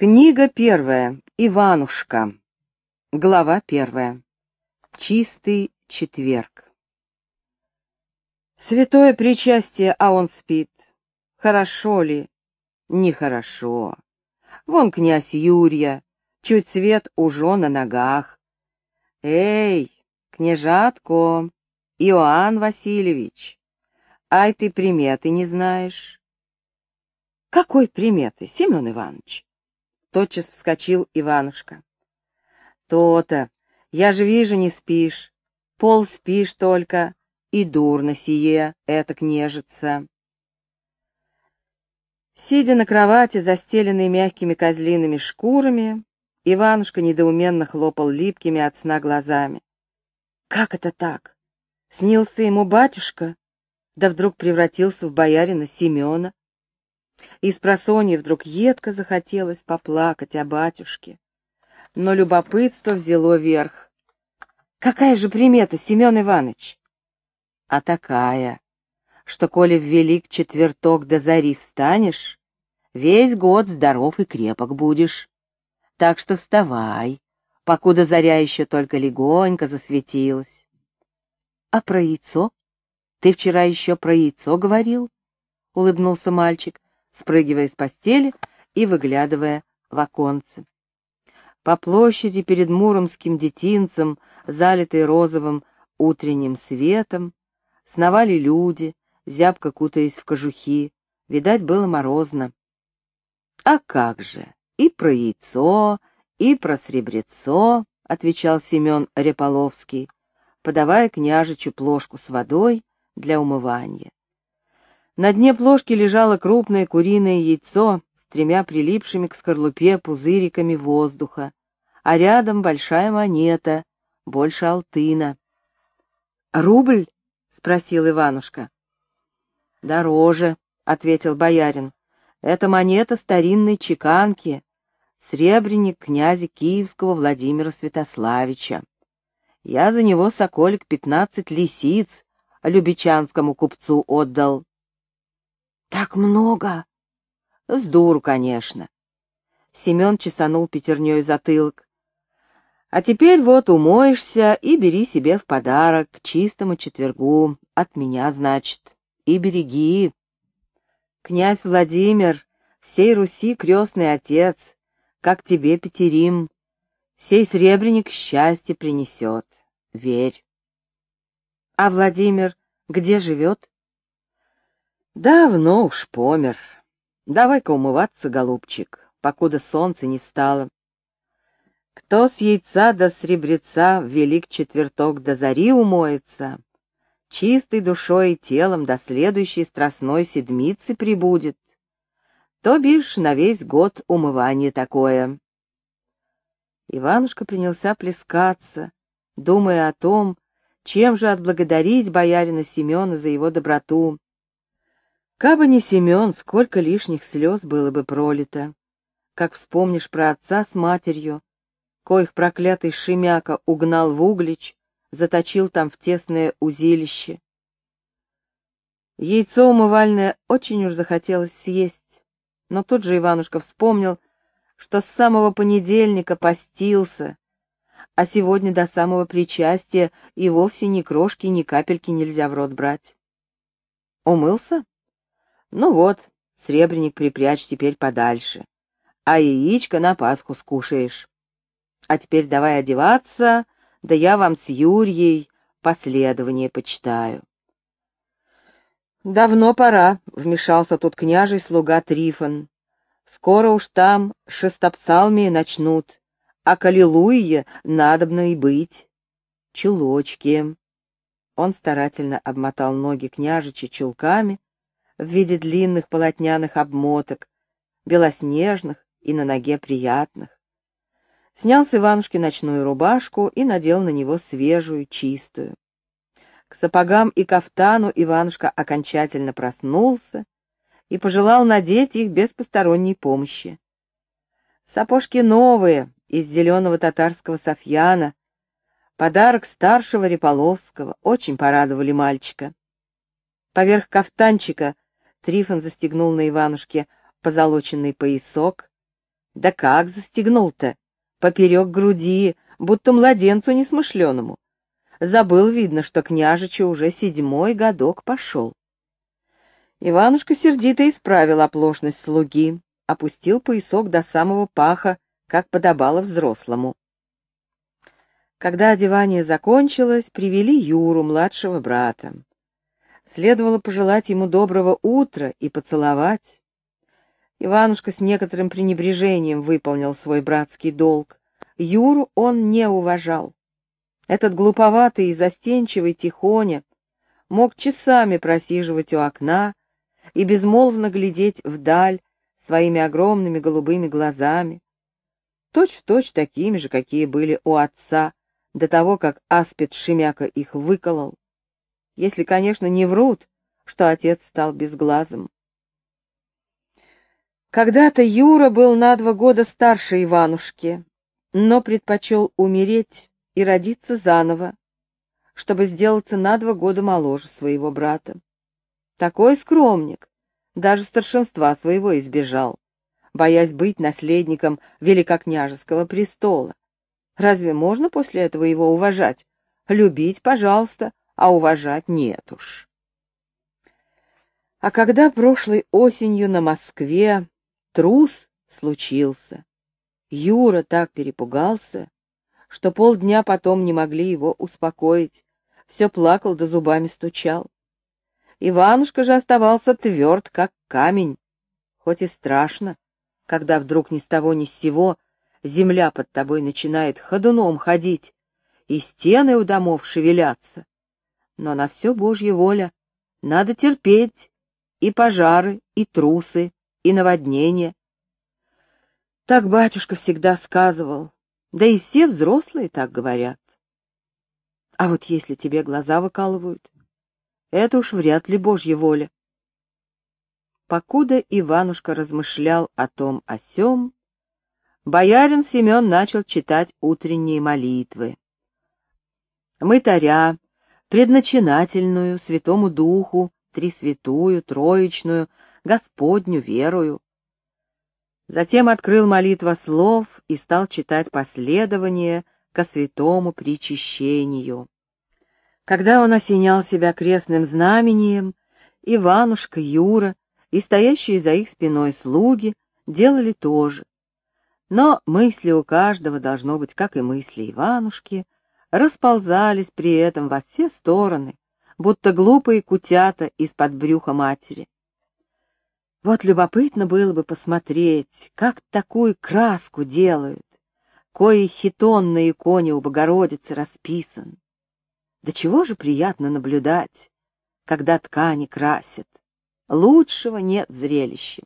Книга первая. Иванушка. Глава первая. Чистый четверг. Святое причастие, а он спит. Хорошо ли? Нехорошо. Вон князь Юрия, чуть свет уже на ногах. Эй, княжатко, Иоанн Васильевич, ай ты приметы не знаешь? Какой приметы, Семен Иванович? Тотчас вскочил Иванушка. То-то, я же вижу, не спишь. Пол спишь только, и дурно сие, это кнежится. Сидя на кровати, застеленной мягкими козлиными шкурами, Иванушка недоуменно хлопал липкими от сна глазами. Как это так? Снился ему батюшка, да вдруг превратился в боярина Семена. И с вдруг едко захотелось поплакать о батюшке. Но любопытство взяло верх. Какая же примета, Семен Иванович? А такая, что коли в велик четверток до зари встанешь, весь год здоров и крепок будешь. Так что вставай, покуда заря еще только легонько засветилась. А про яйцо? Ты вчера еще про яйцо говорил? — улыбнулся мальчик, спрыгивая с постели и выглядывая в оконце. По площади перед муромским детинцем, залитой розовым утренним светом, сновали люди, зябко кутаясь в кожухи. Видать, было морозно. «А как же! И про яйцо, и про сребрецо!» — отвечал Семен Реполовский, подавая княжичу плошку с водой для умывания. На дне плошки лежало крупное куриное яйцо с тремя прилипшими к скорлупе пузыриками воздуха, а рядом большая монета, больше алтына. «Рубль?» — спросил Иванушка. «Дороже», — ответил боярин. «Это монета старинной чеканки, сребреник князя Киевского Владимира Святославича. Я за него, соколик, пятнадцать лисиц любичанскому купцу отдал. Так много? С дуру, конечно. Семен чесанул пятерней затылок. А теперь вот умоешься и бери себе в подарок чистому четвергу, от меня, значит, и береги. Князь Владимир, всей Руси крестный отец, как тебе, Петерим, сей сребреник счастье принесет, верь. А Владимир где живет? Давно уж помер. Давай-ка умываться, голубчик, покуда солнце не встало. Кто с яйца до сребреца в велик четверток до зари умоется, чистой душой и телом до следующей страстной седмицы прибудет, то бишь на весь год умывание такое. Иванушка принялся плескаться, думая о том, чем же отблагодарить боярина Семена за его доброту. Кабы не Семен, сколько лишних слез было бы пролито. Как вспомнишь про отца с матерью, коих проклятый Шемяка угнал в Углич, заточил там в тесное узилище. Яйцо умывальное очень уж захотелось съесть, но тут же Иванушка вспомнил, что с самого понедельника постился, а сегодня до самого причастия и вовсе ни крошки, ни капельки нельзя в рот брать. Умылся? Ну вот, сребреник припрячь теперь подальше, а яичко на Пасху скушаешь. А теперь давай одеваться, да я вам с Юрьей последование почитаю. «Давно пора», — вмешался тут княжий слуга Трифон. «Скоро уж там шестопсалмии начнут, а калилуйе надобно и быть. Чулочки». Он старательно обмотал ноги княжича чулками, в виде длинных полотняных обмоток, белоснежных и на ноге приятных. Снял с Иванушки ночную рубашку и надел на него свежую, чистую. К сапогам и кафтану Иванушка окончательно проснулся и пожелал надеть их без посторонней помощи. Сапожки новые, из зеленого татарского софьяна, подарок старшего Реполовского, очень порадовали мальчика. Поверх кафтанчика Трифон застегнул на Иванушке позолоченный поясок, Да как застегнул-то? Поперек груди, будто младенцу несмышленому. Забыл, видно, что княжичу уже седьмой годок пошел. Иванушка сердито исправил оплошность слуги, опустил поясок до самого паха, как подобало взрослому. Когда одевание закончилось, привели Юру, младшего брата. Следовало пожелать ему доброго утра и поцеловать. Иванушка с некоторым пренебрежением выполнил свой братский долг. Юру он не уважал. Этот глуповатый и застенчивый Тихоня мог часами просиживать у окна и безмолвно глядеть вдаль своими огромными голубыми глазами, точь-в-точь точь такими же, какие были у отца, до того, как Аспид Шемяка их выколол. Если, конечно, не врут, что отец стал безглазым. Когда-то Юра был на два года старше Иванушки, но предпочел умереть и родиться заново, чтобы сделаться на два года моложе своего брата. Такой скромник, даже старшинства своего избежал, боясь быть наследником великокняжеского престола. Разве можно после этого его уважать? Любить, пожалуйста, а уважать нет уж. А когда прошлой осенью на Москве трус случился, Юра так перепугался, что полдня потом не могли его успокоить, все плакал да зубами стучал. Иванушка же оставался тверд, как камень, хоть и страшно, когда вдруг ни с того ни с сего земля под тобой начинает ходуном ходить, и стены у домов шевелятся. Но на все Божья воля надо терпеть и пожары, и трусы, и наводнения. Так батюшка всегда сказывал, да и все взрослые так говорят. А вот если тебе глаза выкалывают, это уж вряд ли Божья воля. Покуда Иванушка размышлял о том о сём, боярин Семен начал читать утренние молитвы. Мытаря, предначинательную, святому духу, тресвятую, троечную, Господню верую. Затем открыл молитва слов и стал читать последование ко святому причащению. Когда он осенял себя крестным знамением, Иванушка, Юра и стоящие за их спиной слуги делали то же. Но мысли у каждого, должно быть, как и мысли Иванушки, расползались при этом во все стороны, будто глупые кутята из-под брюха матери. Вот любопытно было бы посмотреть, как такую краску делают, кое хитон на иконе у Богородицы расписан. Да чего же приятно наблюдать, когда ткани красят. Лучшего нет зрелища.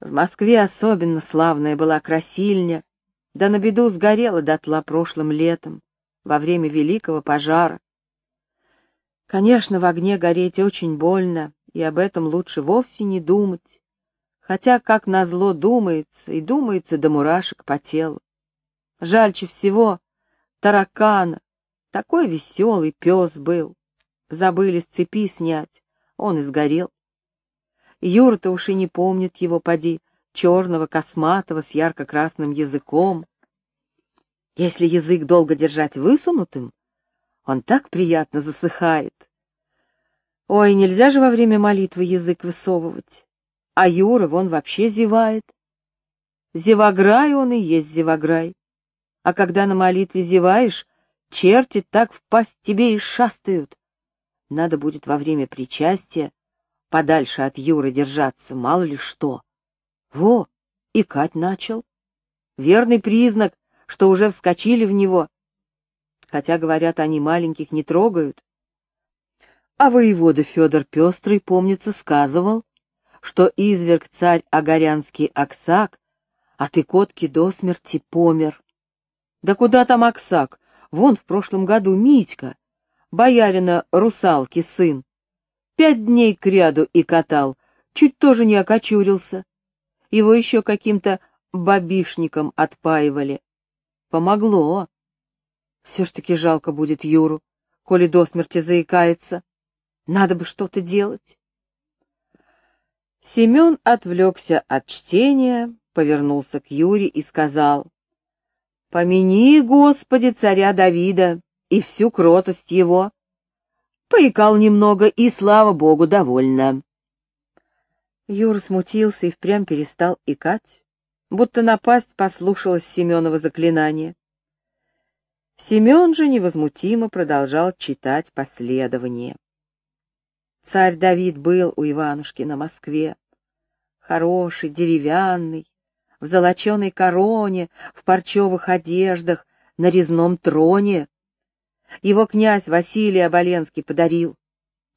В Москве особенно славная была красильня, да на беду сгорела дотла прошлым летом, во время великого пожара. Конечно, в огне гореть очень больно, и об этом лучше вовсе не думать, хотя, как назло, думается, и думается до мурашек по телу. Жальче всего таракана, такой веселый пес был. Забыли с цепи снять, он и сгорел. Юра-то уж и не помнит его, поди, черного, косматого, с ярко-красным языком. Если язык долго держать высунутым, он так приятно засыхает. Ой, нельзя же во время молитвы язык высовывать. А Юра вон вообще зевает. Зеваграй он и есть зеваграй. А когда на молитве зеваешь, Черти так в пасть тебе и шастают. Надо будет во время причастия подальше от Юры держаться, мало ли что. Во, и Кать начал. Верный признак, что уже вскочили в него. Хотя, говорят, они маленьких не трогают. А воевода Федор Пестрый, помнится, сказывал, что изверг царь Огорянский Аксак, а ты котки до смерти помер. Да куда там Аксак? Вон в прошлом году Митька, боярина русалки сын, пять дней кряду и катал, чуть тоже не окочурился. Его еще каким-то бабишником отпаивали. Помогло. Все ж таки жалко будет Юру, коли до смерти заикается. Надо бы что-то делать. Семен отвлекся от чтения, повернулся к Юре и сказал, «Помяни, Господи, царя Давида и всю кротость его». Поикал немного, и, слава богу, довольно. Юра смутился и впрямь перестал икать, будто напасть послушалась Семенова заклинание. Семен же невозмутимо продолжал читать последование. Царь Давид был у Иванушки на Москве. Хороший, деревянный, в золоченой короне, в парчевых одеждах, на резном троне. Его князь Василий Оболенский подарил,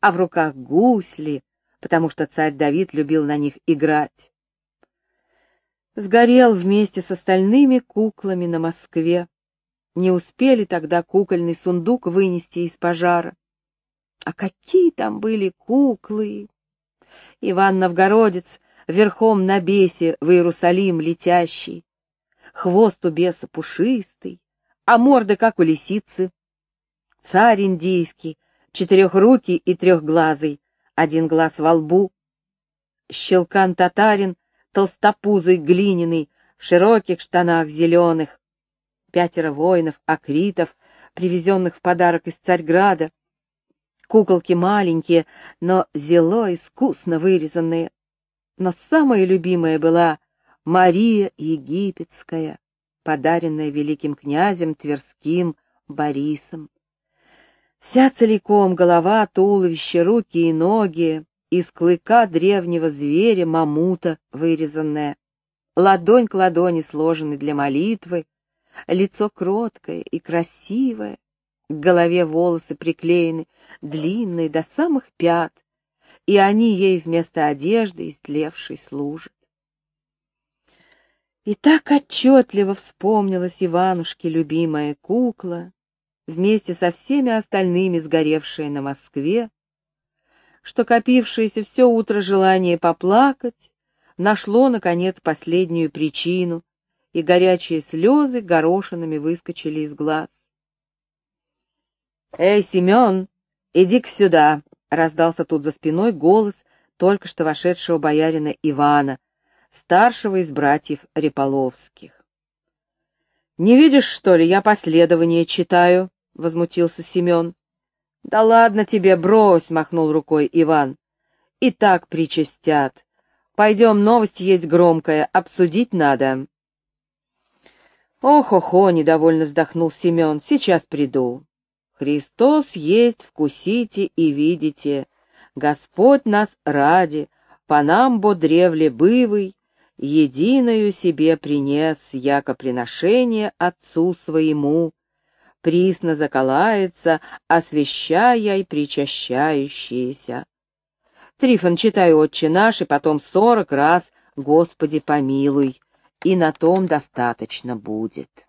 а в руках гусли, потому что царь Давид любил на них играть. Сгорел вместе с остальными куклами на Москве. Не успели тогда кукольный сундук вынести из пожара. А какие там были куклы! Иван Новгородец верхом на бесе в Иерусалим летящий, хвост у беса пушистый, а морда как у лисицы. Царь индийский, четырехрукий и трехглазый, один глаз во лбу. Щелкан татарин, толстопузый глиняный, в широких штанах зеленых, пятеро воинов, акритов, привезенных в подарок из Царьграда, куколки маленькие, но зело искусно вырезанные. Но самая любимая была Мария Египетская, подаренная великим князем Тверским Борисом. Вся целиком голова, туловище, руки и ноги, из клыка древнего зверя, мамута вырезанная, ладонь к ладони сложены для молитвы, лицо кроткое и красивое, к голове волосы приклеены, длинные до самых пят, и они ей вместо одежды истлевшей служат. И так отчетливо вспомнилась Иванушке любимая кукла, вместе со всеми остальными сгоревшая на Москве, что копившееся все утро желание поплакать нашло, наконец, последнюю причину, и горячие слезы горошинами выскочили из глаз. «Эй, Семен, иди-ка сюда!» — раздался тут за спиной голос только что вошедшего боярина Ивана, старшего из братьев Реполовских. «Не видишь, что ли, я последование читаю?» — возмутился Семен. «Да ладно тебе, брось!» — махнул рукой Иван. «И так причастят. Пойдем, новость есть громкая, обсудить надо». «Ох-охо!» — недовольно вздохнул Семен. «Сейчас приду». «Христос есть, вкусите и видите. Господь нас ради, по нам бо бывый, единую себе принес, яко приношение Отцу своему, присно заколается, освящая и причащающиеся. Трифон, читай «Отче наш» и потом сорок раз «Господи помилуй», и на том достаточно будет.